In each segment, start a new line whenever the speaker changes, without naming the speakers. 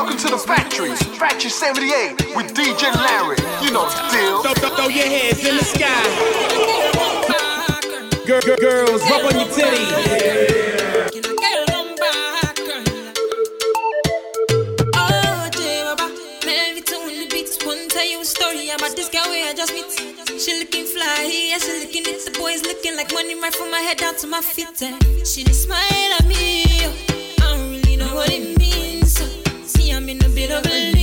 Welcome to the factories, Factory 78 with DJ Larry. You know the deal.
Throw, throw, throw your hands in the sky. Girl, girl, girls, rub on your titties.
Oh, like money right from my head down to my feet. And she smile at me, I don't really know what it means don't believe.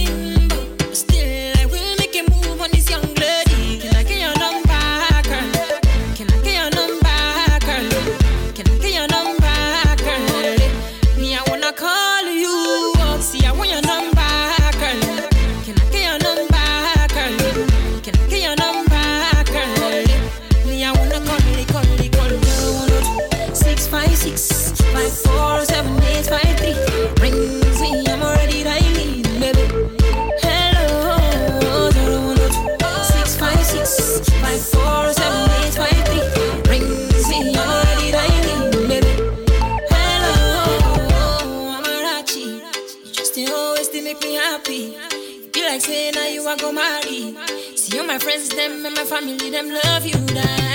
family, them love you,
die.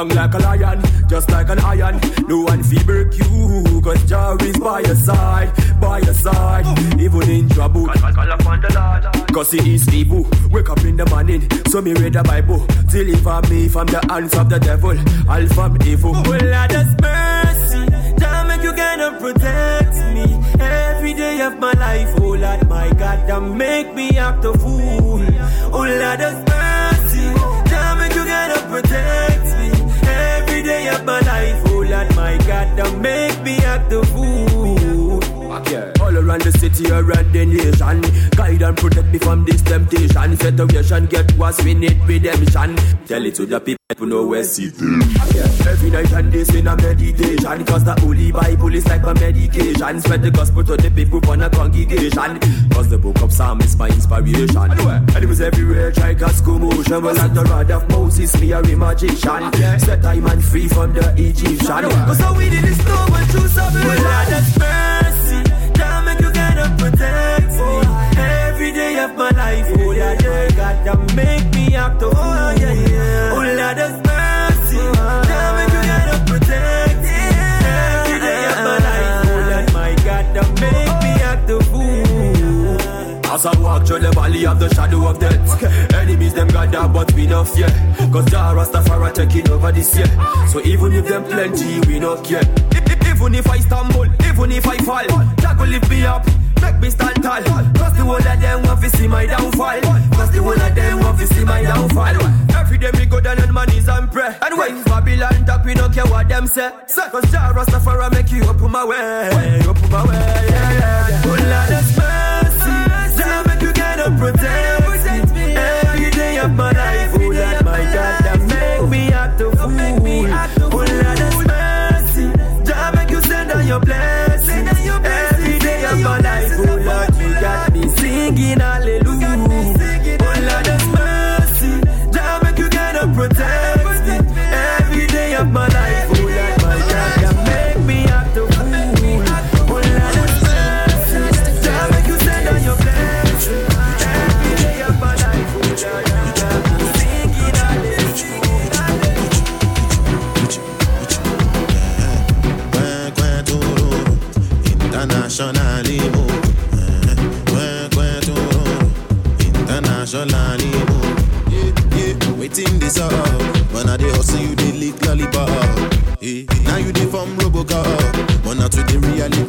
Strong like a lion, just like an iron. No one fever you, cause Jah is by your side, by your side. Even in trouble. Cause he is evil. Wake up in the morning, so me read the Bible. Deliver me from the hands of the devil, all from evil. Oh Lord, just mercy. Jah make you gonna protect me every day of my life. Oh Lord, my God, that make me act a fool. Oh Lord, just mercy. That make me act a fool. All around the city, around the nation. Guide and protect me from this temptation. Situation get worse, we need redemption. Tell it to the people, know where see them. Every night and day, in a meditation. Cause the Holy Bible is like a medication. Spread the gospel to the people from a congregation. Cause the book of Psalm is my inspiration. Enemies everywhere, try cause commotion. But like the rod of Moses, me a magician. Set I man free from the Egyptian. Cause all we did is know when true suffering. Well, that's mercy. Jah make you gonna protect me oh, every day of my life. Oh yeah, yeah, oh, God, that make me act. Oh yeah, yeah. As I walk through the valley of the shadow of death, enemies them gather, but we not fear. Cause Jah Rastafari taking over this year. So even if them plenty, we not care. Even if I stumble, even if I fall, Jah will lift me up, make me stand tall. Cause the whole of them want to see my downfall. Cause the whole of them want to see my downfall. Every day me go down on my knees and pray. And when Babylon talk, we don't care what them say. Cause Jah Rastafari make you open my way, open my way. Yeah, yeah, yeah. Oh protect me every day of my life.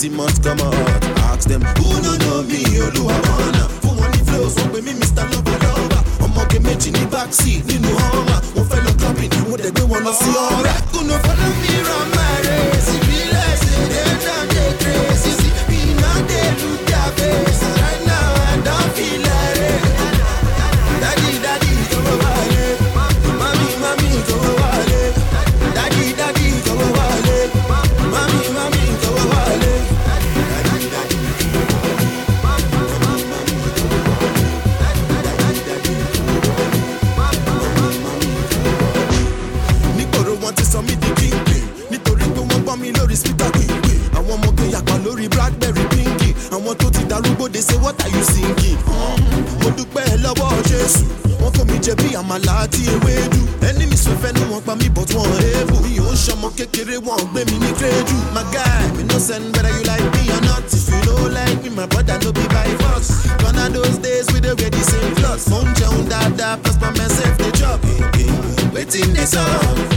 Reality must come out. Ask them who no know me, Oluwabona. Fún wọn ní flows, wọ́n pè mí Mr. Lover Lover. Ọmọge méjì ní backseat nínú Hummer. Mo fẹ́ lọ clubbing, mo dẹ̀ wọn lọ sí ọ̀rẹ́. Kùnà follow me run my race. Àmàlà àti ewédú ẹni mi sọ fẹ́nu wọn pa mí but wọn èébù mi ò ń ṣọmọ kékeré wọn gbé mi ní krédù. my guy me no send whether you like me or not if you no like me my brother no be by force. gone are those days we dey wear the same clothes. mo ń jẹun dáadáa plus my myself dey chop. wetin dey sup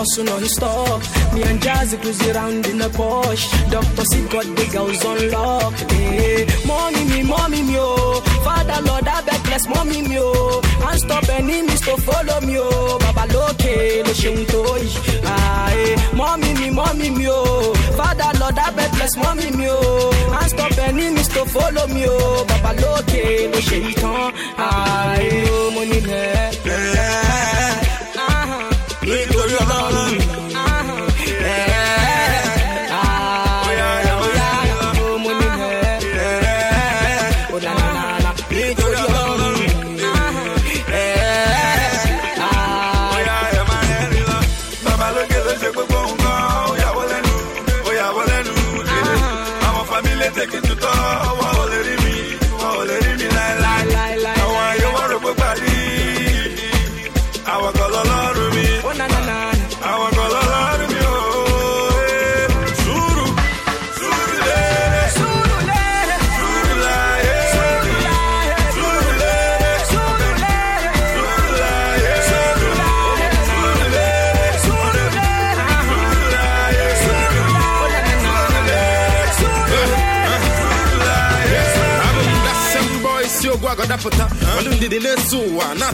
hustle, no
stop. Me and Jazzy cruise around in a Porsche. Doctor C got the girls on lock. Hey, mommy me, mommy me, oh. Father Lord, I beg bless mommy me, oh. And stop enemies to follow me, oh. Baba loke, le shinto, Aye, ah, eh, mommy me, mommy me, oh. Father Lord, I beg bless mommy me, oh. And stop enemies to follow me, oh. Baba loke, le shinto, aye, ah, eh, oh, money me.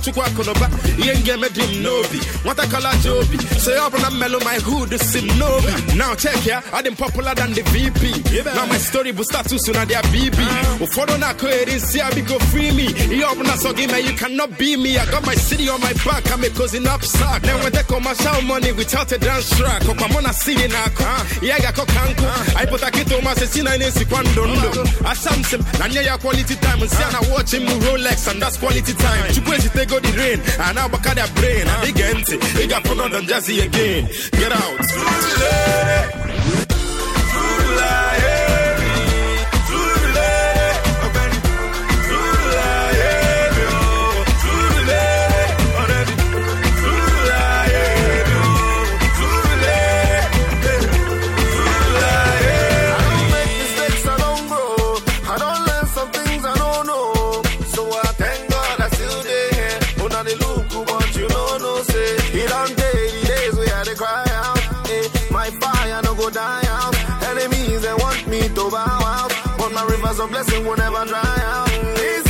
Chukwa konoba. Yenge me dim nobi. Wanta kala jobi. Say up na mellow my hood sim nobi. Now check ya, I dem popular than the VP. Now my story will start too soon at their BB. Ufodo na ko erin see I be go free me. You up na so game you cannot be me. I got my city on my back. I'm a cousin up sack. Then when they commercial money without a dance track. Okwamona singing ako. Yeah, I got kanko. I put a kit on my sesina in Sikwandondo. I samsim. Nanya ya quality time. And see I watch him Rolex and that's quality time. Chukwenzi take go the rain. And now back their brain. And they get. They got put on the Jazzy again. Get out.
Of blessing will never dry out. Listen,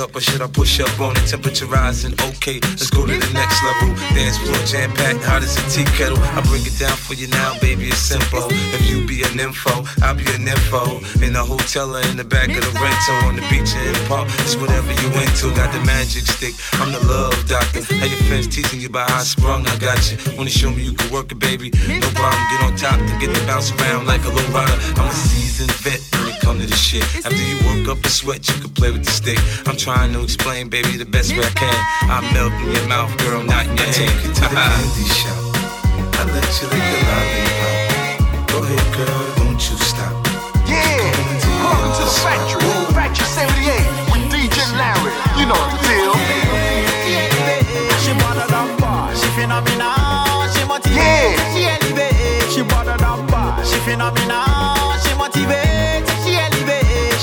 up or should I push up on the Temperature rising, okay, let's go to the next level. Dance floor jam packed, hot as a tea kettle. I bring it down for you now, baby, it's simple. If you be an info, I'll be an info. In the hotel or in the back of the rental, on the beach or in the park, it's whatever you into. Got the magic stick, I'm the love doctor. How your friends teasing you about how I sprung, I got you. Wanna show me you can work it, baby? No problem, get on top and get the bounce around like a low rider. I'm a seasoned vet come to this shit. After you work up a sweat, you can play with the stick. I'm trying to explain, baby, the best way I can. I melt in your mouth, girl, not in your hand. Take you to the candy shop. I let you lick the lollipop. Go ahead, girl, don't you stop.
Yeah, welcome to the factory. Factory 78 with DJ Larry. You know the deal.
She better than she phenomenal, she motivate,
Yeah.
she elevate. She better than bar, she phenomenal, she motivate,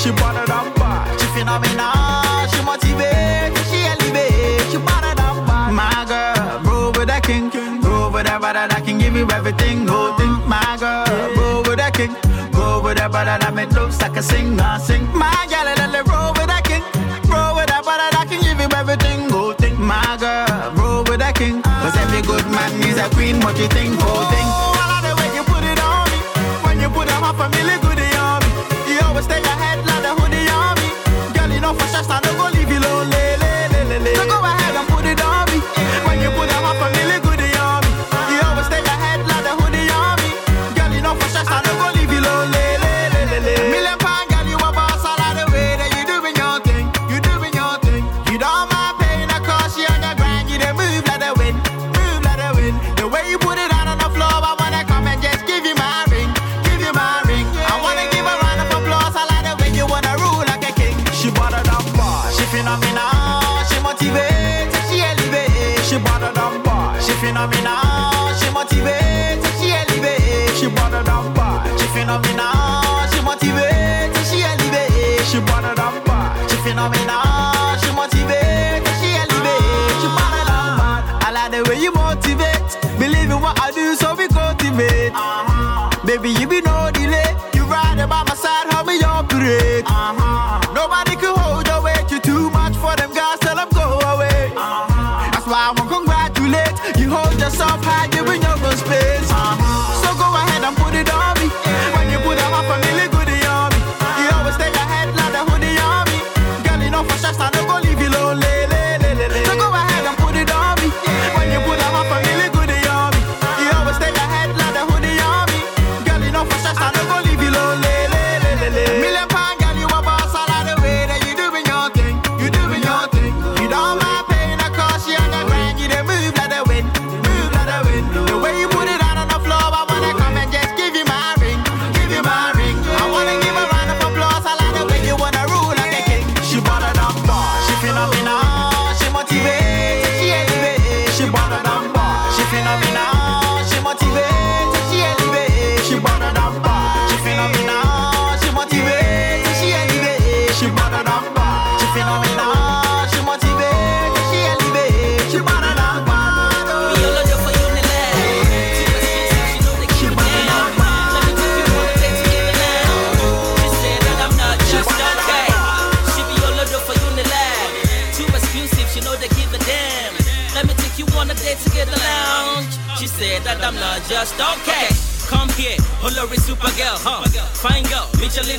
she better than bar, she phenomenal, she motivate, she elevate. She better than bar. My girl, roll with that king, roll with that brother that can give you everything, whole thing. My girl, roll with that king, roll with that brother that make looks like a singer, sing. My girl, let it roll with that king, roll with that brother that can give you everything, whole thing. My girl, roll with that king, cause every good man needs a queen. What you think, whole thing?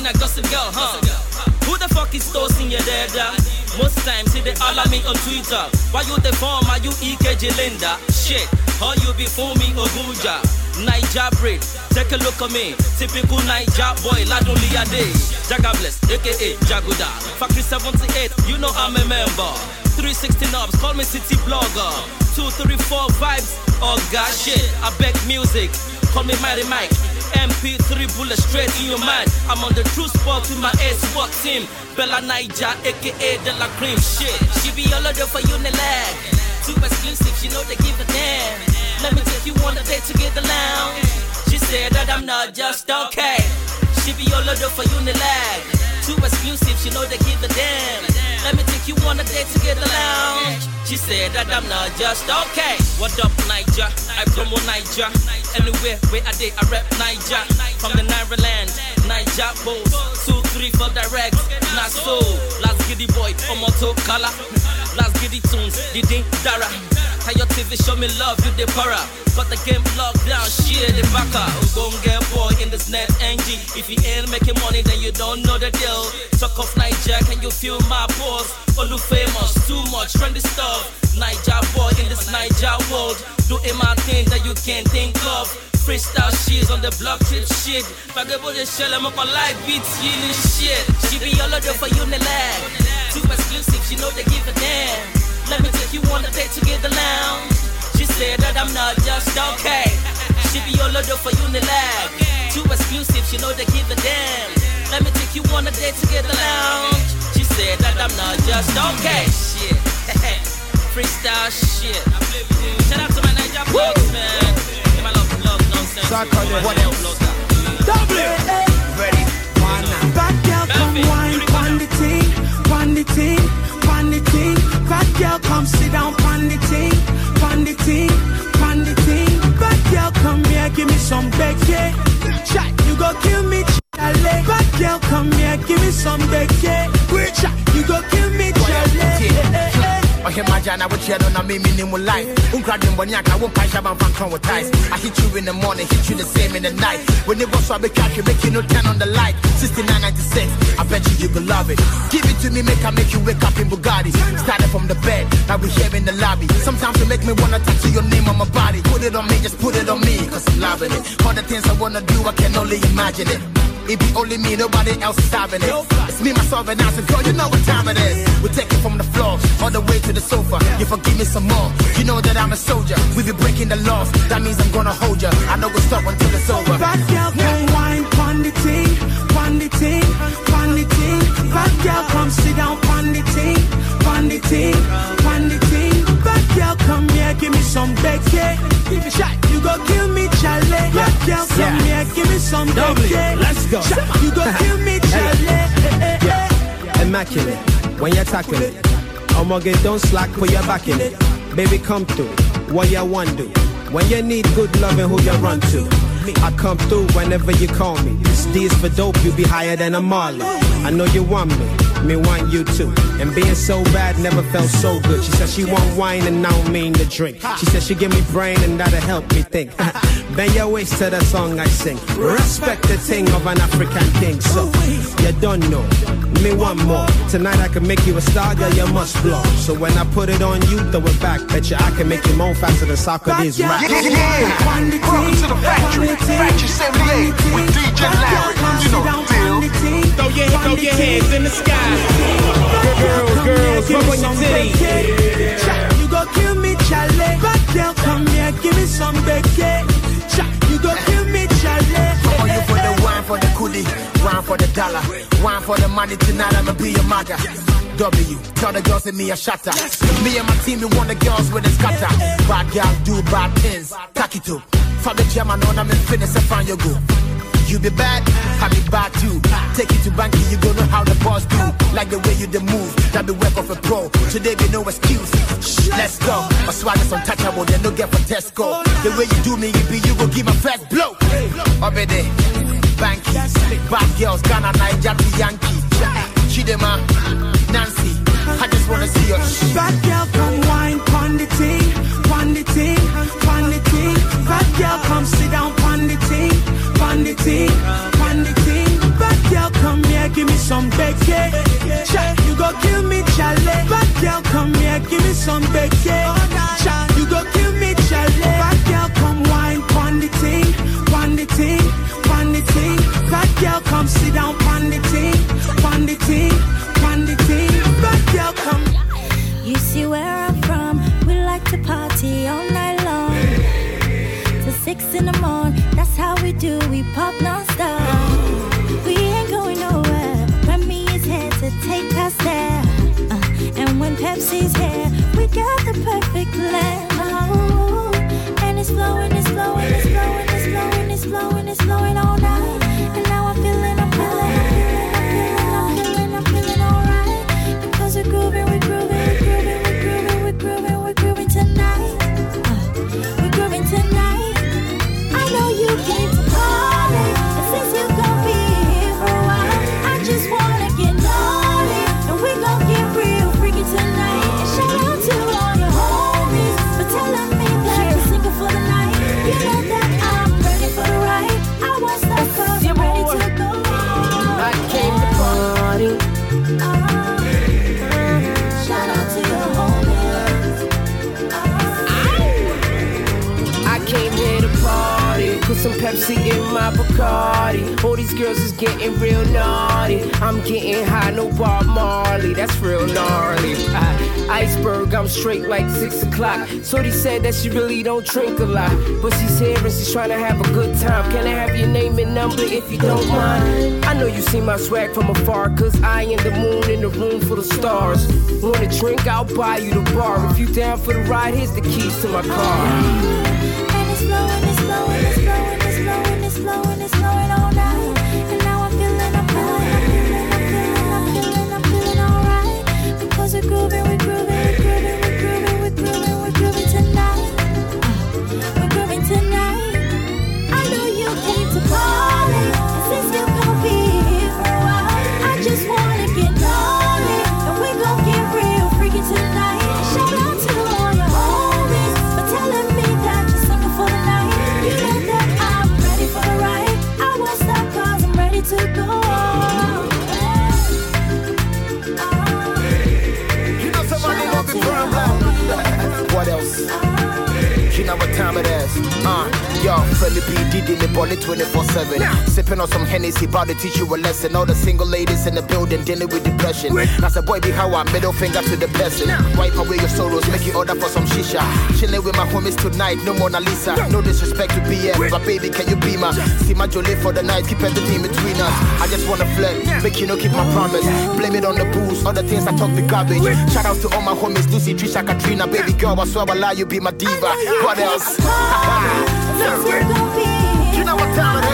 A
gossip girl, huh? Who the fuck is tossing your dad? Uh? Most times see they all me on Twitter. Why you the form? Are you EKG Linda? Shit, how you be for me Obuja? Niger breed, take a look at me. Typical Niger boy, Laduli Ade. Jaga Bless, aka Jaguda. Factory 78, you know I'm a member. 360Nobs, call me city blogger. 234 vibes, oh god shit. I beg music, call me Mighty Mike. MP3 bullet straight in your mind. I'm on the true spot with my ace spot team. BellaNaija, aka De La Cream shit. She be all over for Unilag. Too exclusive, she know they give a damn. Let me take you on a date to get the lounge. She said that I'm not just okay. She be all over for Unilag. Too exclusive, she know they give a damn. You on a date to get. She said that I'm not just okay. What up, Niger? I promo Niger. Anywhere where I did, I rep Niger. From the Naira land, Niger Bulls. Two, three for direct, not so. Giddy boy, Omoto Kala. Last giddy tunes, Didi Dara. How your TV show me love, you the para. Got the game locked down, shit the. Gon' get boy in this net NG. If you ain't making money, then you don't know the deal. Talk off Niger, can you feel my pulse? Olu famous, too much trendy stuff. Niger boy in this Niger world. Doing my thing that you can't think of. Freestyle shit on the block tip shit. Vagabo the shell, I'm up on live beats, and shit. She be all over for you in the lag. Too exclusive, she know they give a damn. Let me take you on a date to get the lounge. She said that I'm not just okay. She be all over for you in. Too exclusive, she know they give a damn. Let me take you on a date to get the lounge. She said that I'm not just okay. Shit. Freestyle shit. Shout out to my Niger vlogs, man. Yeah, my love vlog nonsense.
What else? Ready?
Girl, come sit down, pon the ting, pon the ting, pon the ting. Bad girl, come here, give me some Becky. Shot, you go kill me, Charlie. Bad girl, come here, give me some Becky. Shot, you go kill me, Charlie.
ɔhwɛ magya na wokyerɛ no na memi ne mu life wonkradwen bɔne aka wo mpa hyɛ bamfa nka wo ties? I hit you in the morning, hit you the same in the night. When it was so I be catch you, make you no turn on the light. 6996, I bet you you could love it. Give it to me, make I make you wake up in Bugatti. Started from the bed, now we here in the lobby. Sometimes you make me wanna tattoo your name on my body. Put it on me, just put it on me cause I'm loving it. All the things I wanna do, I can only imagine it it be only me, nobody else is having it. It's me, myself, and I. So, girl, you know what time it is. We take it from the floor all the way to the sofa. You forgive me some more. You know that I'm a soldier. We be breaking the laws. That means I'm gonna hold you. I know we'll stop until it's over.
Bad girl, come wine, pon the ting, pon the ting, pon the ting. Bad girl, come sit down, pon the ting, pon the ting, pon the ting. Bad girl, come here, give me some Becky. Give me shot, you go kill me, Charlie. Bad girl, come here, give me some
Doubly,
Becky.
let's go.
You go kill me, eh, eh.
Immaculate when you're tackling it. Omoge, don't slack, put your back in it. Baby, come through. What you want do? When you need good loving, who you run to? I come through whenever you call me. This D is for dope, you be higher than a Marley. I know you want me, me want you too. And being so bad never felt so good. She said she want wine and I don't mean to drink. She said she give me brain and that'll help me think. Bend your waist to the song I sing. Respect the thing of an African king. So you don't know. Me one more. Tonight I can make you a star, girl, you must blow. So when I put it on you, throw it back. Bet you I can make you moan faster than Socrates rap.
Yeah, yeah, yeah. Welcome to the factory. Factory 78 with DJ Larry. You know the deal.
Throw your, throw your hands in the sky. Girls, girls, rub on your titties.
Shot, you go kill me, Charlie. Bad girl, come here, give me some Becky. Shot, you go kill me, Charlie.
For the for the coolie, wine for the dollar, wine for the money tonight. I'ma be your maga. W, tell the girls in me a shatter. Me and my team, we want the girls with a scatter. Bad girl do bad things. Takitu, Fabi German on I'm in fitness and find your go. You be bad, I be bad too. Take it to banky, you go know how the boss do. Like the way you the move, that be work of a pro. Today be no excuse. Let's go. My swag is untouchable, they no get for Tesco. The way you do me, you be you go give my first blow. Obede, banky, bad girls, Ghana, Niger, to Yankee. Chidema, Nancy, I just wanna see your shh.
Bad girl, come wine, pon the ting, pon the ting, pon the ting. Bad girl, come sit down, pon the ting, pon the ting, pon the ting. Bad girl, come here, give me some Becky. Shot, you go kill me, Charlie. Bad girl, come here, give me some Becky. Sit down, pon the ting, pon the ting, pon the ting. Bad girl, come.
You see where I'm from, we like to party all night long. Till six in the morning, that's how we do, we pop non-stop. We ain't going nowhere, Remy is here to take us there. Uh, and when Pepsi's here, we got the perfect
my Bacardi. All these girls is getting real naughty. I'm getting high, no Bob Marley. That's real gnarly. I, iceberg, I'm straight like six o'clock. Shorty said that she really don't drink a lot, but she's here and she's trying to have a good time. Can I have your name and number if you don't mind? I know you see my swag from afar, cause I am the moon in the room full of stars. Want a drink? I'll buy you the bar. If you down for the ride, here's the keys to my car.
Time it is. Uh, yo, Freddie B, Diddy, me bully 24 7. Sipping on some Hennessy, about to teach you a lesson. All the single ladies in the building dealing with depression. As a boy, be how I middle finger to the blessing. Wipe away your sorrows, make you order for some shisha. Chilling with my homies tonight, no Mona Lisa. No disrespect to BM, but baby, can you be my? See my Jolie for the night, keep everything between us. I just wanna flirt, make you know keep my promise. Blame it on the booze, all the things I talk the garbage. Shout out to all my homies, Lucy, Trisha, Katrina, baby girl. I swear I lie, you be my diva. What else?
Here
You know what time it is.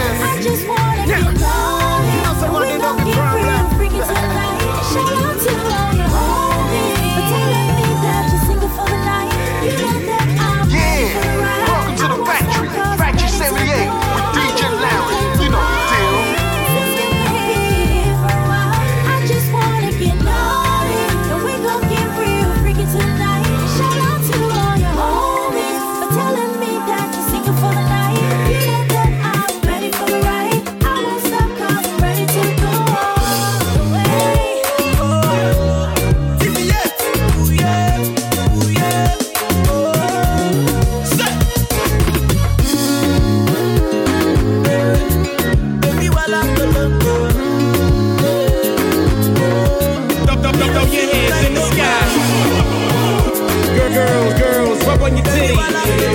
Titties.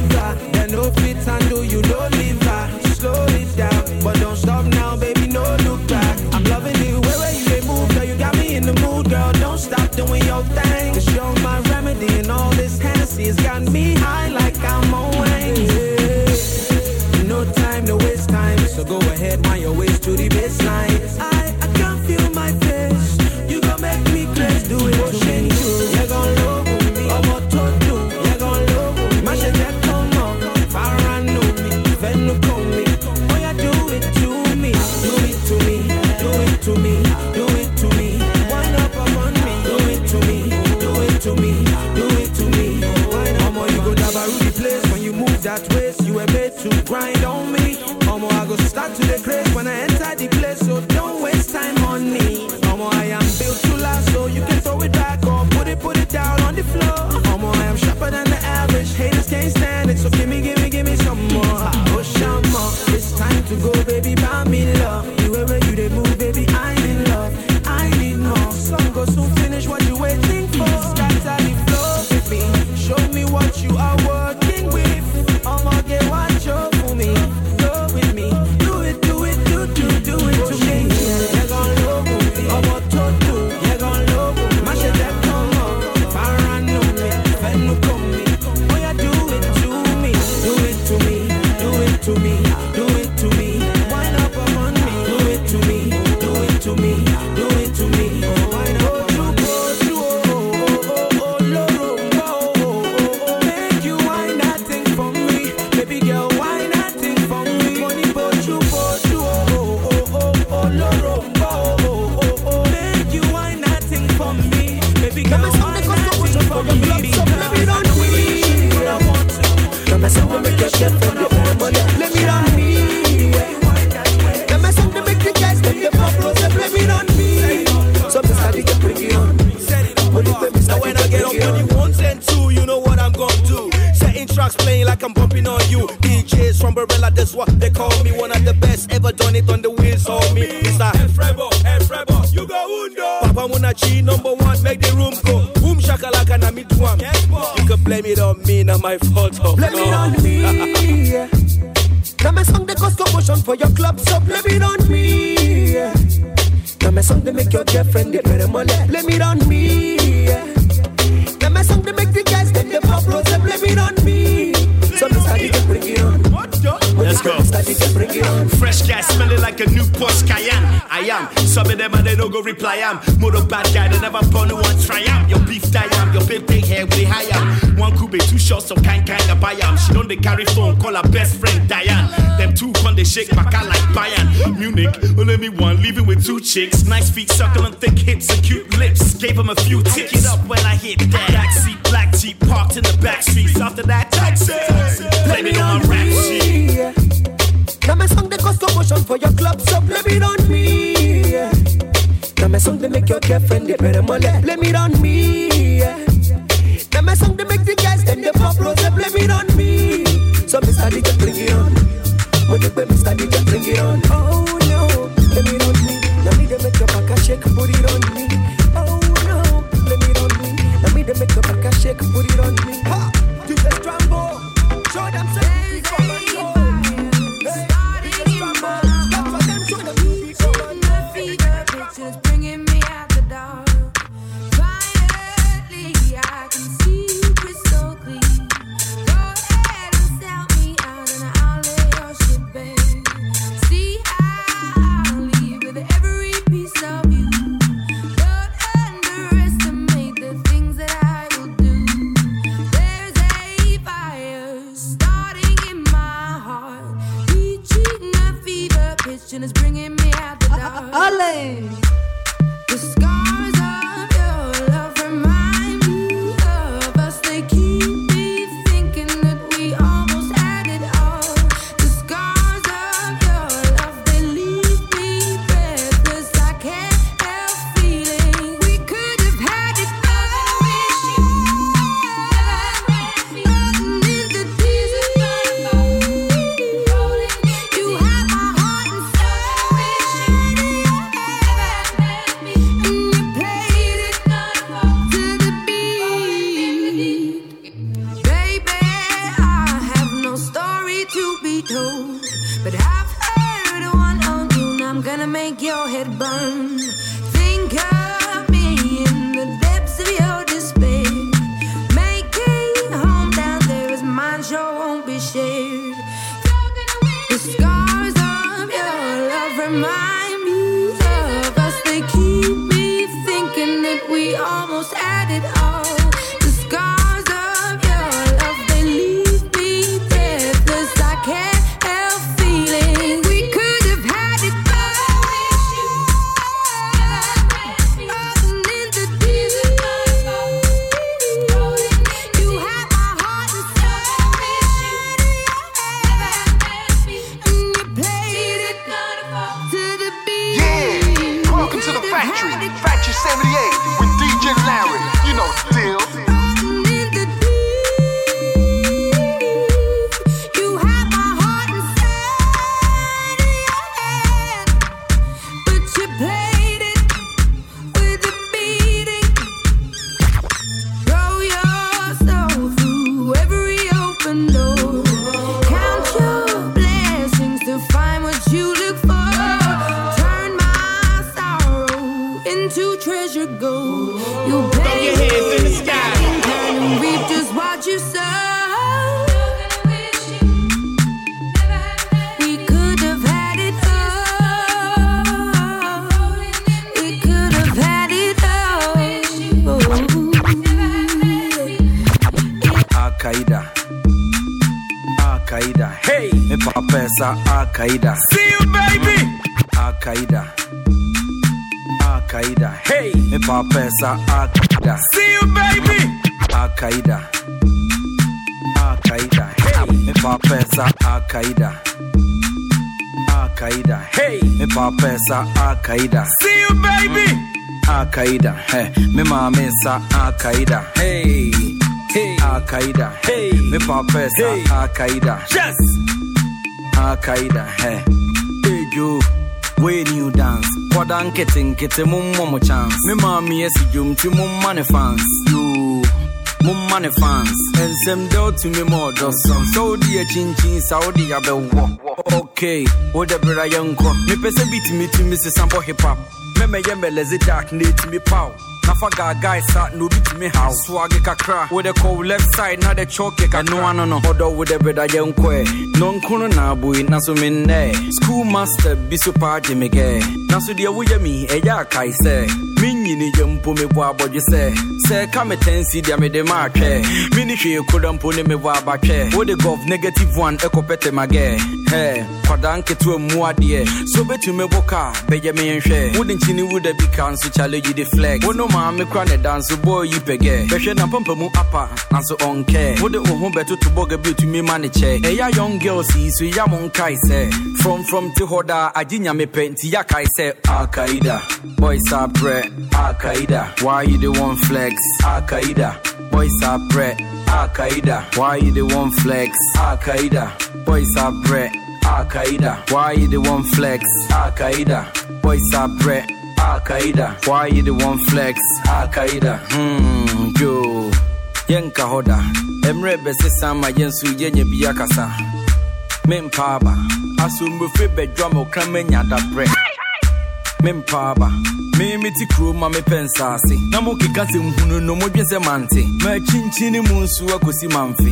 wife hot up.
Let me on
me.
Now my song they cause commotion for your club, so let me on me. Now my song they make your girlfriend get better money. Let me on me. Now my song they make the guys get them up rose. Let me on me. So me start to bring it on.
Let's go. Fresh guy smelling like a new Porsche Cayenne. I am. Some of them and they don't go reply. I'm more the bad guy. They never born one triumph. Your beef die sell some kind kind of bayam. She don't they carry phone, call her best friend Diane. Them two fun they shake back car like Bayern. Munich, only me one, leaving with two chicks. Nice feet, succulent, thick hips, and cute lips. Gave him a few tips. It up when I hit that. Backseat, black Jeep parked in the back streets. After that, taxi. Play me on rap sheet.
Now my song they cause commotion for your club, so blame it on me. Now my song they make your girlfriend they better money. Blame it on me.
Into treasure gold. You
Throw your hands in the sky.
and reap just what you sow. We could have had it all. We could have had it all.
Al-Qaeda. Al-Qaeda. Hey! Me papa is a Al-Qaeda. See you, baby! Al-Qaeda. Al-Qaeda. Hey! Me papa is a Al-Qaeda. See you, baby! Al-Qaeda. Al-Qaeda. Hey! Me papa is a Al-Qaeda. Al-Qaeda. Hey! Me papa is a Al-Qaeda. See you, baby! Al-Qaeda. Hey! Me mama is a Al-Qaeda. Hey! Hey, Al Qaeda. Hey, me papa is hey. Al Qaeda. Yes, Al Qaeda. Hey, hey, you. When you dance, kwada nkete nkete mummo mo chance. Me mami esi jum ti mumma ne fans. You, mumma ne fans. And Ensem del to me more dosom. Saudi a chin chin, Saudi a be wo. Okay, wo de bra yanko. Me pese beat me to me se sample hip hop. Me me ye me lezi dark need to me pow. Nafa gaga sa na obi tumi haw swage kakra wode kɔ left side na de choke kakra. Ɛno ano no ɔdɔ wode breda yɛnkɔɛ nɔnkono na aboi na so mennɛ school master bi so paa gye me gɛ na so deɛ woyɛ mi eh, ɛyɛ akae sɛ menyini yɛ mpo mebɔ abɔdwe sɛ sɛ ka me tansi deɛ mede ma atwɛ mene hwee koda mpo ne mebɔ abatwɛ wode gov negative one ɛkɔpɛtɛ magɛ hɛ kwadaa nketewa mu adeɛ so bɛtumi bɔ kaa bɛyɛ meɛnhwɛ wode nkyini woda bi ka nso challenge de flex. Wo no maame kora ne da nso bɔɔ yi pɛgɛ bɛhwɛ na pampa mu apa nanso ɔnkɛ wode wo ho bɛtoto bɔga bi otumi ma ne kyɛ ɛyɛ young girls yi so ya mo nkae sɛ from te hɔ daa agye nyame pɛ nti yakae sɛ alkaida boys are prɛ alkaida why you the one flex? Alkaida boys are prɛ alkaida why you the one flex? Alkaida boys are prɛ alkaida why you the one flex? Alkaida boys are prɛ alkaida why you the one flex? Alkaida hmm yo. Yɛnka hɔ da mmerɛ bɛsesa ma yɛnso yɛnya bi akasa mempaaba asommɔfiri bɛdwa ma ɔkra manya dabrɛ mempaaba meme te kuro ma mepɛ nsaase na mokeka sɛ nhunu no modwe sɛ mante makyinkyini mu nso akosi mamfe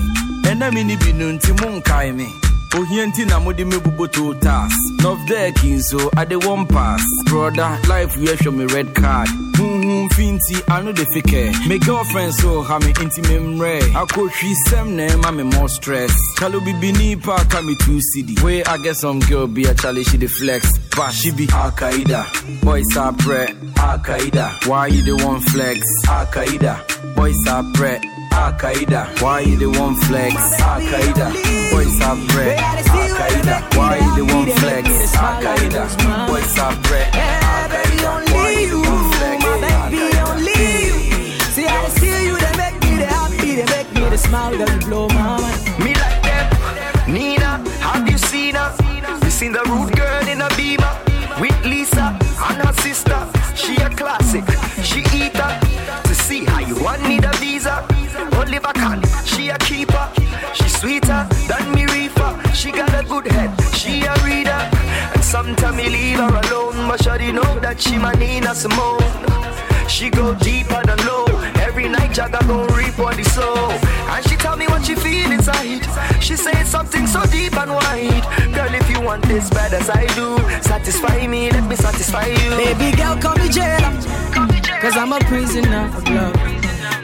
ɛna me ne bi no nti monkae me. Ohia nti na mode me buboto tas nɔf dɛki nso ade wɔn pass. Broda life yɛhwɛ me red card. Huhu fi nti ano de fikɛ me girlfriend so ha me nti memmerɛ akɔhwi sɛm na ɛma me more stress. Kalo bibini pa ka me two city wey i get some girl be a chale she flex. But she be akaida boys are pre akaida why you dey want flex? Akaida boys are pre akaida why you dey want flex? Akaida boys are pre akaida why you dey want flex akaida boys are pre akaida why you dey want flex
See, I see you, they make me the happy, they make me the smile, they blow my mind.
Me like them. Nina, have you seen her? You seen the rude girl in a beamer with Lisa and her sister. She a classic. She eat her to see how you want need a visa. Oliver Kahn, she a keeper. She sweeter sometimes me leave her alone, but she know that she my Nina Simone. She go deeper than low. Every night Jagga gon' reap what he sow. And she tell me what she feel inside. She say something so deep and wide. Girl, if you want this bad as I do, satisfy me, let me satisfy you.
Baby girl, call me jailer. Cause I'm a prisoner of love.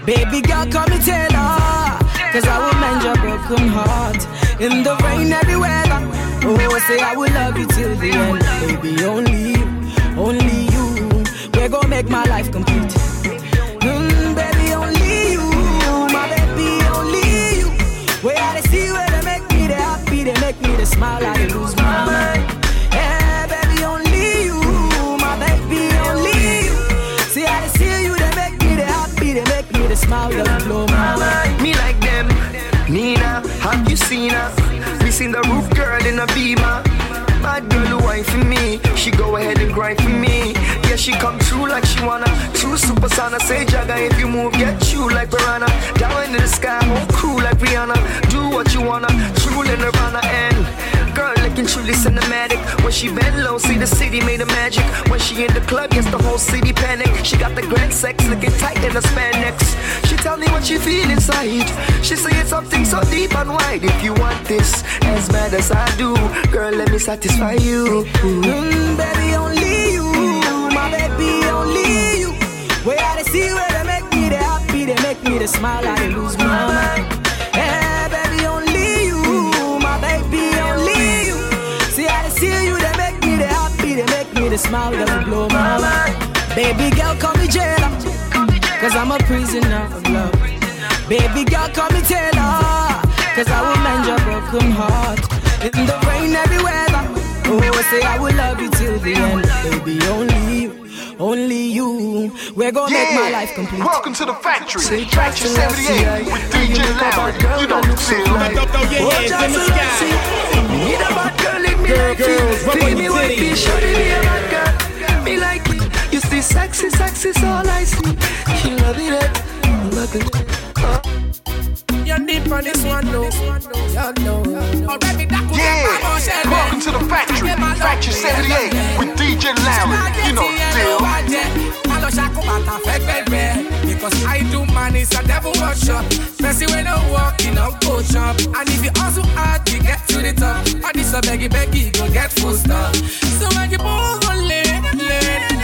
Baby girl, call me Taylor. Cause I will mend your broken heart. In the rain, every weather. Oh, say I will love you till the end. Baby, only you, only you. We're gonna make my life complete. Mm, baby, only you. My baby, only you. Where I see where they make me the happy, they make me the smile, I lose my
come true like she wanna. True super sana. Say Jagga if you move, get you like piranha. Down into the sky, whole crew like Rihanna. Do what you wanna. True Nirvana and. Girl looking truly cinematic. When she bend low, see the city made of magic. When she in the club, yes, the whole city panic. She got the grand sex looking tight in the spandex. She tell me what she feel inside. She say it's something so deep and wide. If you want this as bad as I do, girl, let me satisfy you.
Mm, baby, only only you. Where I see where they make me the happy, they make me the smile, I lose my mind. Yeah, baby, only you. My baby, only you. See, I see you, they make me the happy, they make me the smile, they blow my mind. Baby girl, call me jailer. Cause I'm a prisoner of love. Baby girl, call me Taylor. Cause I will mend your broken heart. In the rain, every weather. Oh, say I will love you till the end. Baby, only you, only you. We're gonna make my life complete.
Welcome to the factory. Factory 78 with DJ Larry. You know the deal.
Oh, Johnson, see, me need a bad girl in me like
girls,
you.
rub on
Feel me
your
one
titties.
piece, show me a bad girl. Me like it. You see sexy, sexy, so all I see. She love it, eh? love it.
You're deep on this one, no. You know. Already that could
Yeah, welcome to the factory. Factory 78 with DJ Larry. You know the deal.
Hello, Shaku Bata, fake baby. Because I do man is a devil worship. Fancy when I walk in a coach up. And if you also hard, you get to the top. Or this a beggy beggy, go get full stop. So when you pull go lay, lay,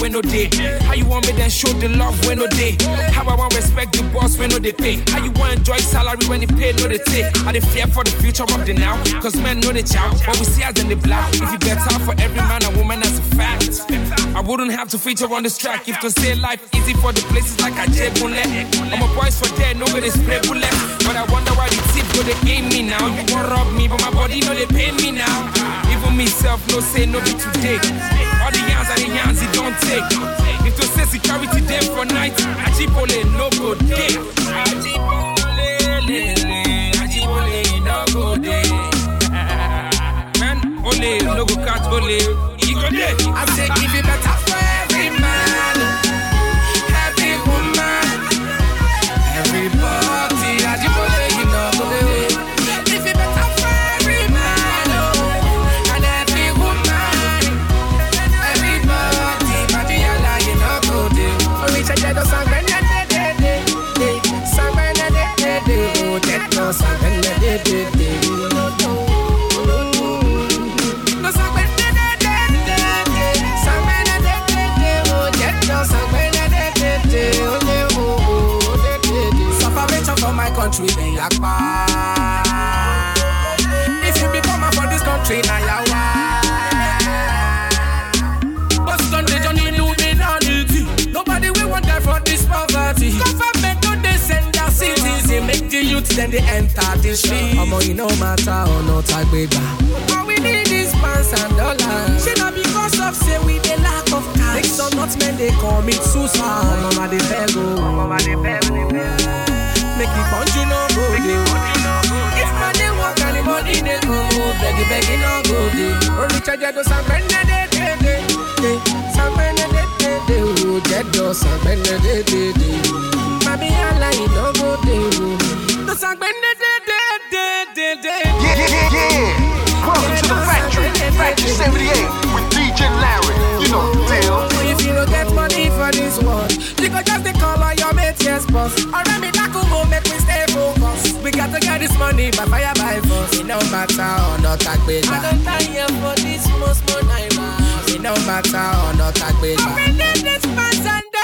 when no day. How you want me then show the love when no day. How I want respect the boss when no they pay. How you want enjoy salary when they pay no they take. Are they fear for the future of the now? Cause men know the child, what we see as in the black. If you better for every man and woman that's a fact. I wouldn't have to feature on this track if to say life easy for the places like a J bullet. I'm a boys for there, nobody spray bullet. But I wonder why the tip go they aim me now. You want rob me, but my body know they pay me now. Even myself no say no be today. All the yans are the yans it don't take. If to say security there for night, Ajibole no go day. Ajibole, le, le, Ajibole no go day. Man, ole no go catch ole. Go.
I say if it better for every man, every woman, everybody. Ajibole, you know, go. If it better for every man, oh, and every woman, everybody. Badiyala, you know, go there. Oríṣi ẹ̀jẹ̀ tó san gbẹ́ndẹ́ dédédé, san gbẹ́ndẹ́ dédédé, ó jẹ́ tó san gbẹ́ndẹ́ dédédé. No then they enter the street.
Ọmọ yìí no matter ọ̀nà tàgbégbà.
All we need is pounds and dollars. Say na because of say we dey lack of cash.
Make some not men they commit suicide. Ọmọ ma dey beg oh. o. Ọmọ ma dey beg o.
Make it punch you no go dey. If man dey work and the money dey come, oh, beggy beggy no go dey.
Oríṣi ẹ̀jẹ̀ tó san gbẹ́ndẹ́ dédédé. San gbẹ́ndẹ́ dédédé o. Jẹ́jọ́ san gbẹ́ndẹ́ dédédé. Màbí àlà ìnáwó
78 with DJ Larry. You know the deal.
If you don't get money for this world, you go just dey call on your mates, yes, boss. Ọ̀rẹ́ mi dákun mo make we stay focused. We got to get this money by fire by force.
It no matter ọ̀nà tàgbégbà.
I don't tire for this small small naira.
It no matter ọ̀nà tàgbégbà.
We need this pounds and dollars.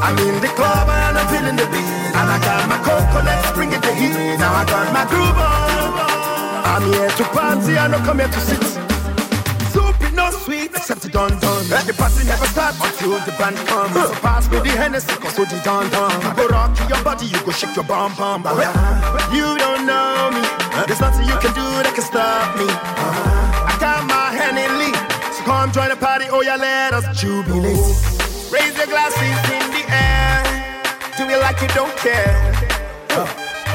I'm
in the
club
and I'm feeling the beat. And I got my cocoa, let's bring it to heat. Now I got my groove on. I'm here to party I don't come here to sit. Soup is no sweet, except it done done. The party never start until the band comes. So pass me the Hennessy, cause so the done done. You go rock to your body, you go shake your bum bum. You don't know me. There's nothing you can do that can stop me. I got my hand in lead. So come join the party, oh yeah, let us jubilate. Raise your glasses the air. Do it like you don't care.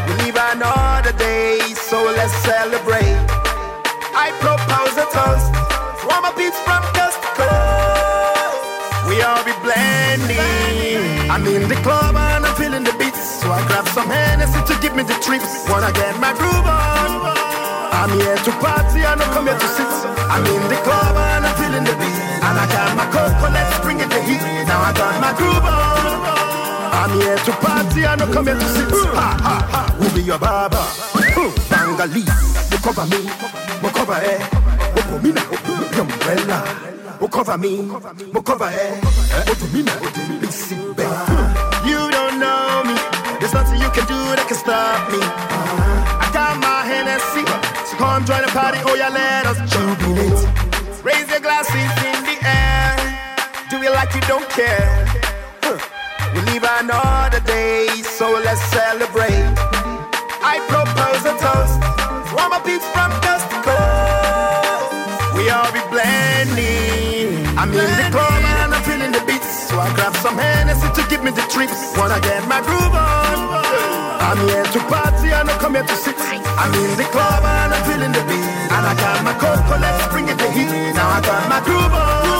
We leave another day, so let's celebrate. I propose a toast to all my peeps from coast to coast. We all be blending. I'm in the club and I'm feeling the beats, so I grab some Hennessy to give me the trips. Wanna get my groove on. I'm here to party I come here to sit. I'm in the club and I'm feeling the beat. And I got my cocoa, let's bring it the heat. Now I got my groove on. I'm here to party I come here to sit. Ha ha ha, who be your? Hmm, Bangali, you cover me, you cover her. You put me now, the umbrella. You cover me, you cover her. You put me now, bed. Hmm, You don't know me, there's nothing you can do that can stop me. I got my Hennessy, so come join the party, oh yeah, let us jubilate. Raise your air, it like you don't care. Huh. We leave another day, so let's celebrate. I propose a toast to all my peeps from coast to coast. We all be blending. I'm in the club and I'm feeling the beats, so I grab some Hennessy to give me the trips. Wanna get my groove on. I'm here to party I come here to sit. I'm in the club and I'm feeling the beat, and I got my cocoa, let's bring it the heat. Now I got my groove on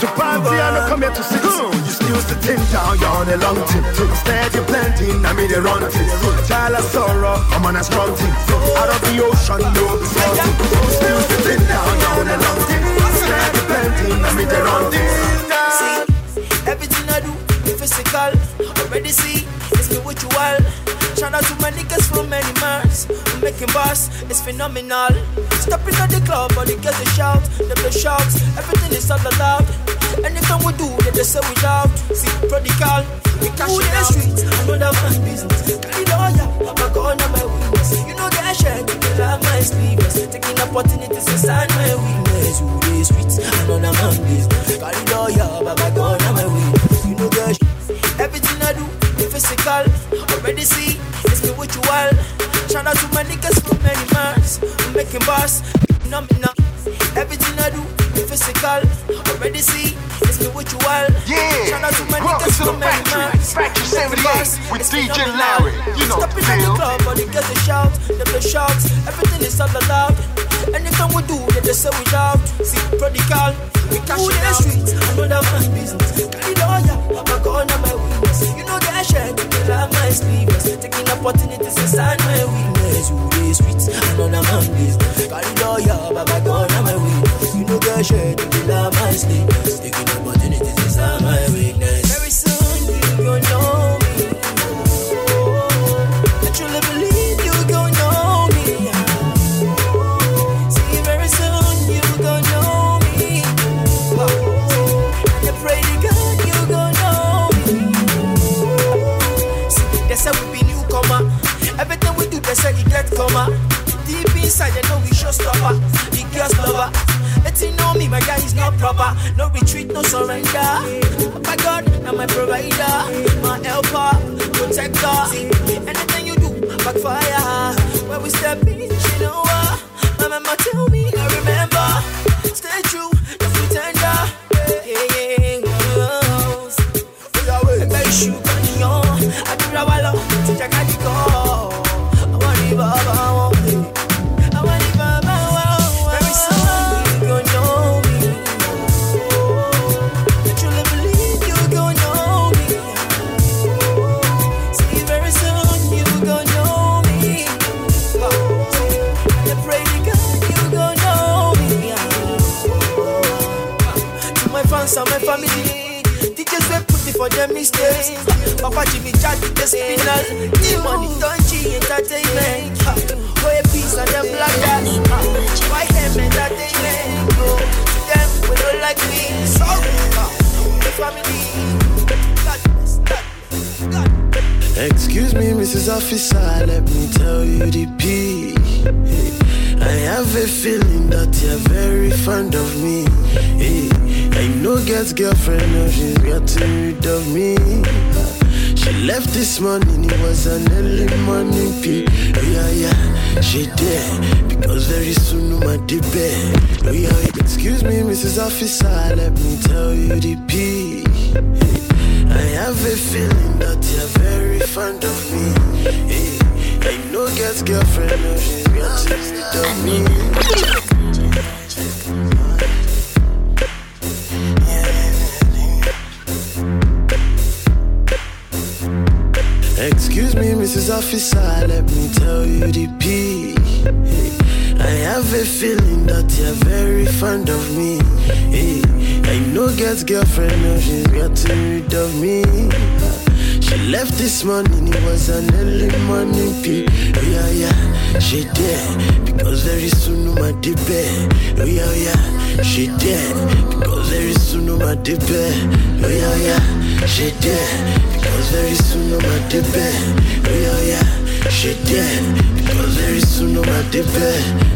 to party, I no come here to sit. Hmm. You snooze the tin down, you're on a long tip. Instead you're planting, I made a run tip. Child of sorrow, I'm on a strong tip. Out of the ocean, no salty. Snooze the tin down, you're on a long tip. Instead you're planting, I made a run tip.
See,
everything I do, the physical, already see, it's spiritual shout out to many niggas from many mans. We making bars, it's phenomenal. Stepping at the club, all the girls they shout, they play shouts, everything is all allowed. Anything we do, they just say we loud. See, prodigal, we cash Ooh, it out. Street, I know that my business. Carry the oil, my gun on my wings. You know that shit, you love my sleeves. Taking opportunities inside my wings. Ooh, the streets, I know that my business. Carry the oil, my gun on my wings. You know that shit. Everything I do, physical. Already see, it's me what you all. Shout out to my niggas from many miles. I'm making bars, phenomenal. Everything I do, physical. Already see, it's me what you all.
Yeah,
Shout out to my
welcome
niggas
to the
from many
factory. Factory 78
bars,
with DJ. Larry. You know
Step
the
in the club, all the girls they shout, them they shout. Everything is all allowed. Anything we do, they just say we loud. See, prodigal, we cash in the streets. I know that man business. Carry lawyer, I'm a gun on my witness. You know that shit, you love my sleeveless. Taking opportunities inside my weakness. You the I know that man business. Carry lawyer, I'm a gun on my witness. You know that shit, you love my sleeveless. Taking opportunities inside my weakness. Comma. Deep inside, they know we showstopper. The girls lover. Let you know me, my guy is not proper. No retreat, no surrender. Oh my God, now my provider, my helper, protector. Anything you do, backfire. When we step in, you know what? My mama tell me, I remember. Stay true, no pretender. Yeah, yeah, girls. Ẹgbẹ́ iṣu kan níyàn, àdúrà wa lọ, Jack the spinal, money don't entertainment. Oh, a piece of them black that. Why them entertainment? Go to them we don't like me. Sorry, the family. God bless, God
Excuse me, Mrs. Officer, let me tell you the P. I have a feeling that you're very fond of me. Hey, I know gets girlfriend, no, she's getting rid of me. She left this morning, it was an early morning pee. Oh, yeah, yeah, she did. Because very soon, my deep. Oh, yeah, excuse me, Mrs. Officer, let me tell you the P. I have a feeling that you're very fond of me. Hey, know gets girlfriend, no, she's rid of me. Mrs. Officer, let me tell you the P. Hey, I have a feeling that you're very fond of me. Hey, I know gets girlfriend, no, she's getting rid of me. She left this morning, it was an early morning pee. Oh, yeah, yeah, she did. Because very soon, my deep. Oh, yeah, yeah, she did. Because very soon, my deep. Oh, yeah, yeah, she did. Because very soon, my deep. Oh, yeah, yeah, she did. Because very soon, my deep. Oh.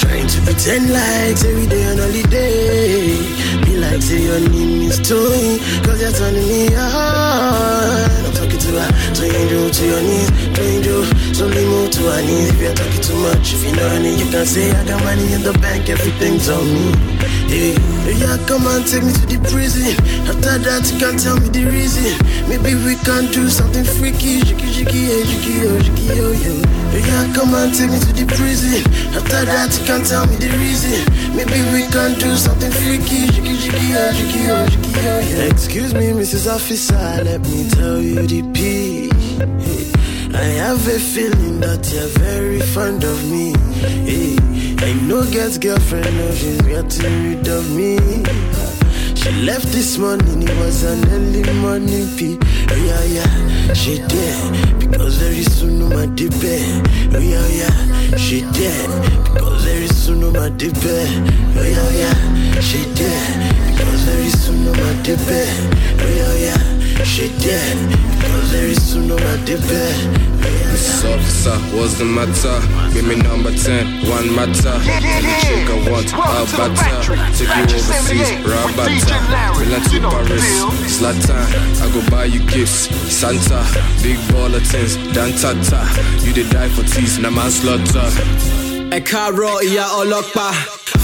Trying to pretend like every day on holiday. Like, say your name is Tony. Cause you're turning me on. I'm talking her, so you to your knees, you do, slowly move to her knees. If you're talking too much, if you know any, you can say I got money in the bank, everything's on me. Hey, yeah, come and take me to the prison. After that, you can tell me the reason. Maybe we can do something freaky, jiggy, jiggy, yeah, jiggy, oh, jiggy, oh, yeah. Yeah, come and take me to the prison. After that, you can tell me the reason. Maybe we can do something freaky, jiggy, jiggy, oh, jiggy, oh, jiggy, oh, yeah. Excuse me, Mrs. Officer, let me tell you the I have a feeling that you're very fond of me. Hey, I know gets girlfriend, no, she's getting rid of me. She left this morning, it was an early morning pee. Oh yeah, yeah, she dead because very soon no my dip Oh yeah, yeah, she dead because very soon no my dip Oh yeah, yeah, she dead because very soon no my dip Oh yeah, yeah, she dead because very soon no my dip
Miss Officer, what's the matter? Give me number 10, one matter. Tell the chick I want a butter. Take you overseas, rabata. Milan to Paris, Zlatan. I go buy you gifts, Santa. Big baller things, Dan Tata. You did die for teas, na manslaughter.
A car roll, yeah, all lock.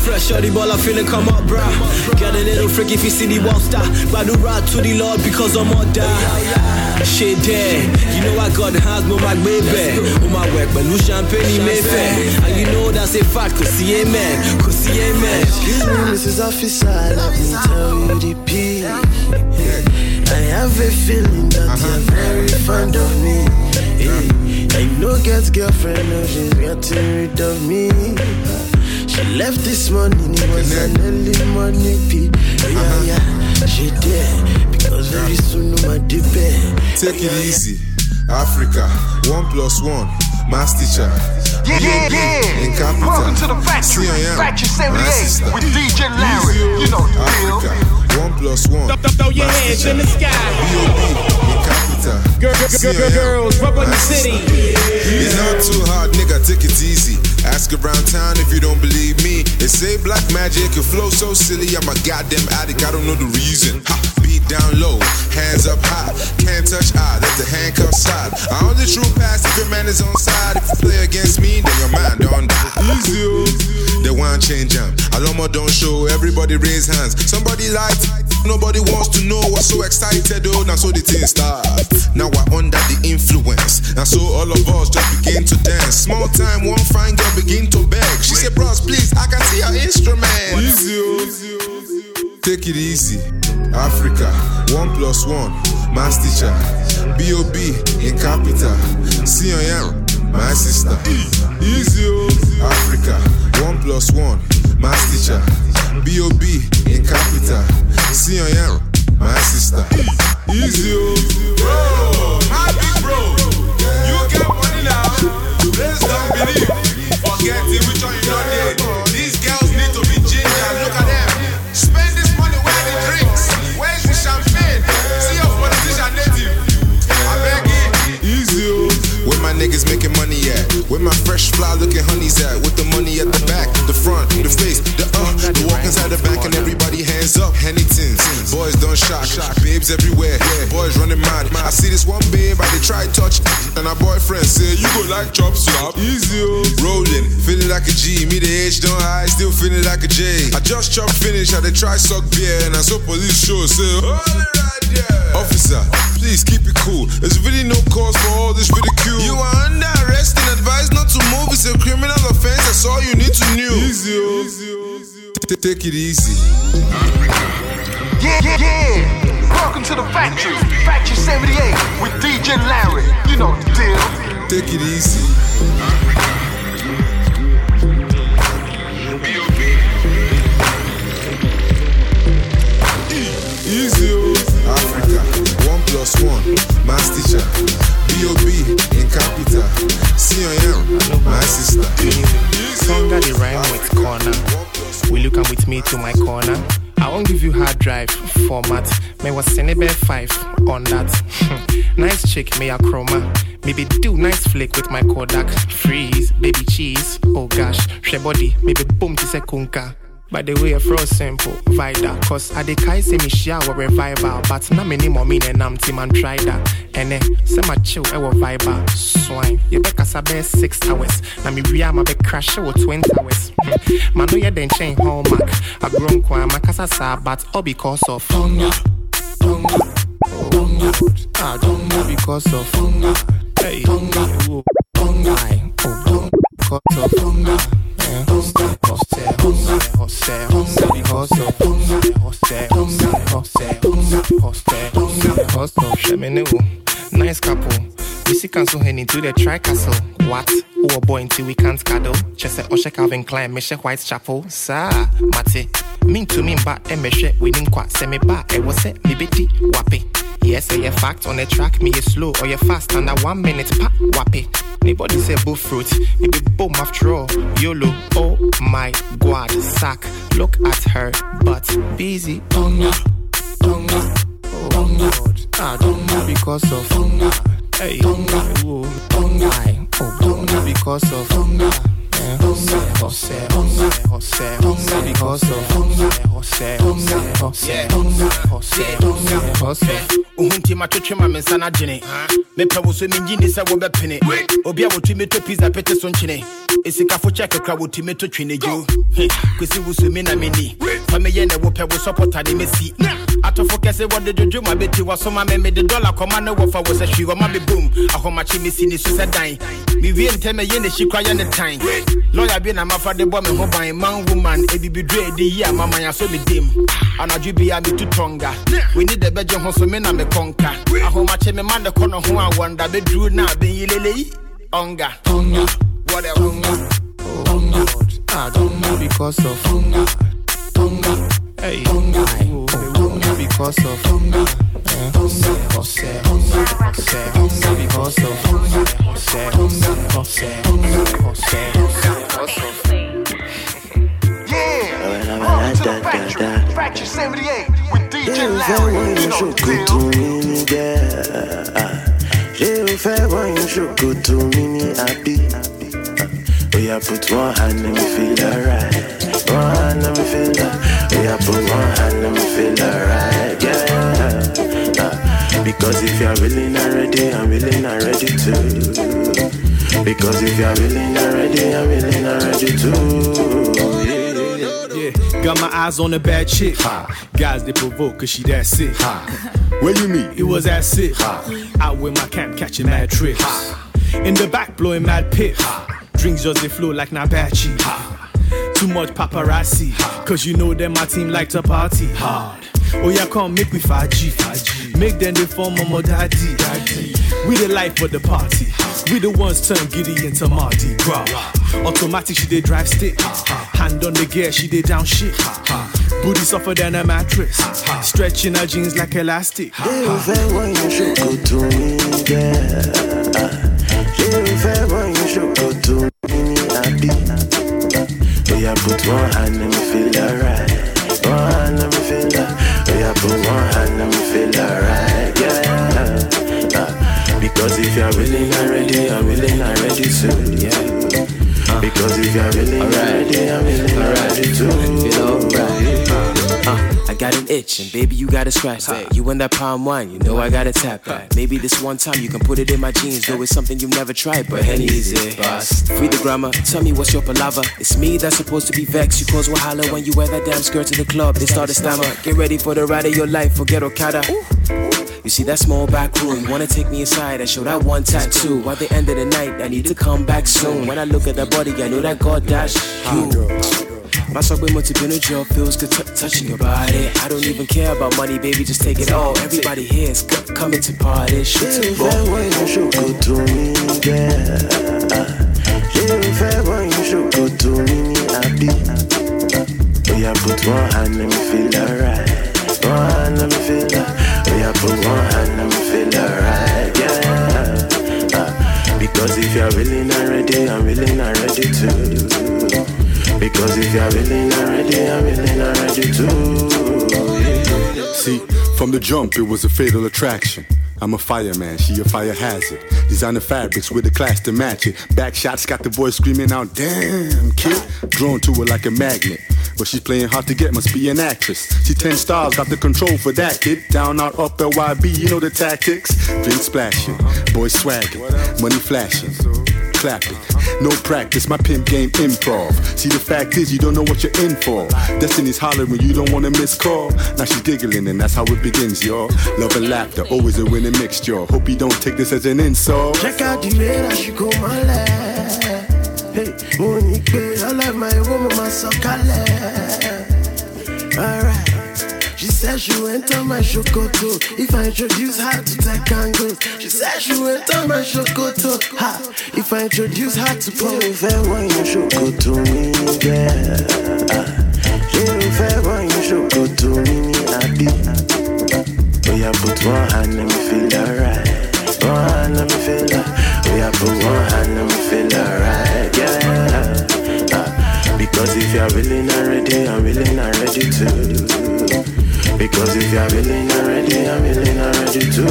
Fresh shorty ball, I finna come up, bruh. Get a little freaky if you see the wall star. But do ride to the Lord because I'm all die. Shit there, you know I got hands, no my baby. On my work, but no champagne, he made fair. And you know that's a fact, cause see amen, cause see amen.
Excuse me, Mrs. Officer, let me tell you the P. I have a feeling that uh-huh. you're very fond of me. Yeah. I know get girlfriend, no, she's getting rid of me. She left this morning, it was an early morning pee. Oh, yeah, uh-huh. yeah, she did because very soon my dip.
Take it easy, Africa. One plus one, mass teacher.
Yeah, yeah, yeah.
In capital.
Welcome to the factory.
CIM,
Factory
my
78
sister.
with DJ Larry. You oh. know the deal.
Africa. One plus one.
Throw your
mass
hands
teacher.
in the sky.
B.O.B. in capital.
Girl, girl, girl, girl, girls, rub on the city.
It's not too hard, nigga, take it easy. Ask around town if you don't believe me. They say black magic, you flow so silly. I'm a goddamn addict, I don't know the reason. Ha, beat down low, hands up high. Can't touch eye, let the handcuff slide. I only true pass if your man is on side. If you play against me, then your mind die. Easy. They want change them. Aloma don't show, everybody raise hands. Somebody like, nobody wants to know what's so excited, oh. Now so the thing start. Now we're under the influence. Now so all of us just begin to dance. Small time, one fine girl begin to beg. She said, bros, please, I can see your instrument. Easy, oh. Take it easy. Africa, one plus one, mass teacher. B.O.B. in capital. CIM, my sister. Easy, oh. Africa, one plus one, mass teacher. B.O.B. in capital. CIM, my sister. Easy, oh. Bro, my big bro. You get money now. Please don't believe. Forget it, which one you not there. My fresh fly looking honeys at? With the money at back, the front, the face, the uh. The walk inside the back, and everybody hands up. Henningtons. Boys don't shock. Babes everywhere. Yeah, boys running mad. I see this one babe, I they try touch. And our boyfriend say, You go like chop slap. Easy, oh. Rolling, feeling like a G. Me the age don't high, still feeling like a J. I just chop finish, I they try suck beer. And I saw police show, say, Hold it right there. Officer, please keep it cool. There's really no cause for all this ridicule. You are under arrest and advised not to move. It's a criminal offense. That's all you need to know. Easy, oh. T- Take it easy.
Yeah, yeah, yeah. Welcome to the factory. Factory 78 with DJ Larry. You know the deal.
Take it easy. Easy, oh. Africa, one plus one, mass teacher. B.O.B. in capital. CIM, my sister.
Song the rhyme with corner. Will you come with me to my corner? I won't give you hard drive format. May was Senebe 5 on that. nice chick, may a chroma. Maybe do nice flick with my Kodak. Freeze, baby cheese. Oh gosh, she body, maybe boom to kunka. By the way, fro simple, vida. Cause I de kai say me shower revival. But na many more mean and I'm team and try that. And eh, say my chill, I will vibe. Swine, you be kasa be six hours. Na me ria ma be crash with 20 hours. Man, no, you then chain hallmark. I grown kwa ma kasa sa, but all because of hunger. Hunger. Hunger. Ah, hunger because of hunger. Hey, hunger. Hunger. Oh, of hunger. Hostel. Hunger. Hostel. Hunger. Hostel. Hunger. Hostel. Sheminu. Nice couple. We see cancel hen into the tri-castle. What? A boy until we can't cuddle? Say Osha Calvin Klein, Misha Whitechapel. Sa, Mate. Mean to me, but a measure winning quite semi ba. It was it, bitty, wappy. Yes, say a fact on the track, me is slow or you fast under one minute, pa, wappy. Anybody say boo fruit, it be boom after all. YOLO, oh my god, sack. Look at her butt, busy, tonga, tonga, tonga. Ah, tonga because of tonga. Hey, tonga, oh, tonga, oh, because of tonga. Because of Jose, Jose, Jose, Jose, Jose, Jose, Jose.
ohunti matwetwe ma me nsa no agyene mepɛ wo so mengyi ni sɛ wobɛpene obi a wɔtumi to pizza pete so nkyene ɛsikafo kyɛ kakra wɔtumi to twene gyo kwesi wo so me na menni fa meyɛ ne wopɛ wo sɔpɔtade mɛsi atɔfo kɛse wɔde ma bɛti wɔsoma me mede dɔla kɔma ne wɔfa wo sɛ hwii wɔma me bom ahomakye mesi ne so sɛ dan mewie ntɛm ɛyɛ ne hyi yɛ lɔya bi na mafa de bɔ me ho ban man woman. Ebibiduro ɛde yi a mamanya so me dem. Anadwo bia metu tɔnga w'ani dɛ bɛgye ho so me na mekɔnka ahomakye me ma ne kɔ no ho a wɔnda bɛduru na bɛyi lelei ɔnga whatever
Tonga, ah, tonga because of. Tonga, tonga. Hey, tonga because of. Tonga.
Put one hand let me feel alright. One hand let me feel alright. Oya put one hand let me feel alright. Yeah. Because if you're willing and ready, I'm willing and ready too. Because if you're willing and ready, I'm willing and ready too.
Yeah, got my eyes on a bad chick. Guys, they provoke cause she that sick. Where you meet? It was that sick. Out with my camp catching mad tricks. In the back blowing mad piff. Drinks just they flow like Nabachi. Too much paparazzi. Cause you know that my team like to party hard. Oh yeah, come make me 5G. Make them they form a daddy. We the life of the party. We the ones turn giddy into Mardi Gras. Automatic, she they drive stick. Hand on the gear, she they down shit. Booty softer than a mattress. Stretching her jeans like elastic.
Oya put one hand let me feel alright. One hand let me feel alright. Oya put one hand let me feel alright. Yeah. Uh, because if you're willing and ready, I'm willing and ready too. Yeah. Because if you're willing and ready, I'm willing and ready too.
Feel alright. I got an itch, and baby, you gotta scratch that. You in that palm wine, you know I gotta tap that. Maybe this one time you can put it in my jeans, though it's something you've never tried, but Henny is it. Free the grammar, tell me what's your palaver. It's me that's supposed to be vexed. You cause wahala when you wear that damn skirt to the club. They start to stammer. Get ready for the ride of your life, forget Okada. You see that small back room, wanna take me inside and show that one tattoo. At the end of the night, I need to come back soon. When I look at that body, I know that God dash you. My soul with motivated job feels good touching your body. I don't even care about money, baby, just take it all. Everybody here is c- coming to party.
ṣé
Shit
o
to
fẹ́ wọ́n ṣòkòtò mi gẹ́? ṣé o fẹ́ wọ́n ṣòkòtò mi ní àbí? Oya put one hand let me feel alright. One hand let me feel alright. Oya put one hand let me feel alright. Yeah. Uh, because if you're willing and ready, I'm willing and ready too. Because if you're willing and ready, I'm willing and ready too.
See, from the jump, it was a fatal attraction. I'm a fireman, she a fire hazard. Designer fabrics with a class to match it. Back shots got the boy screaming out, damn, kid. Drawn to her like a magnet. But she's playing hard to get, must be an actress. She 10 stars, got the control for that kid. Down, out, up, LYB, you know the tactics. Drink splashing, boy swagging, money flashing. Clapping. No practice, my pimp game improv. See, the fact is, you don't know what you're in for. Destiny's hollering, you don't wanna miss call. Now she's giggling, and that's how it begins, y'all. Love and laughter, always a winning mixture. Hope you don't take this as an insult.
Check out the that she go my leg. Hey, mo ní pé ọlọ́mọ ìwọ mo máa sọ kálẹ̀. Alright, She said she went on my shokoto. If I introduce her to Takango. She said she went on my shokoto. Ha! If I introduce her to Paul. If I want you shokoto me, yeah. If I want you shokoto me, happy. Oh yeah, put one hand let me feel alright. One hand let me feel alright. Oh yeah, put one hand let me feel alright. Yeah. Ah, because if you're willing and ready, I'm willing already too. Because if you're willing already, I'm willing already too.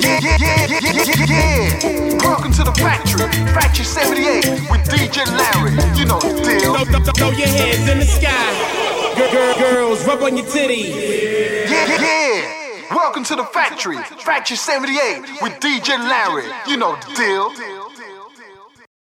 Yeah, yeah, yeah, yeah, yeah, yeah, yeah. Welcome to the factory, Factory 78 with DJ Larry. You know the deal.
Throw, throw, throw your hands in the sky. Girl, girl, girls, rub on your titties.
Yeah, yeah, yeah. Welcome to the factory, Factory 78 with DJ Larry. You know the deal.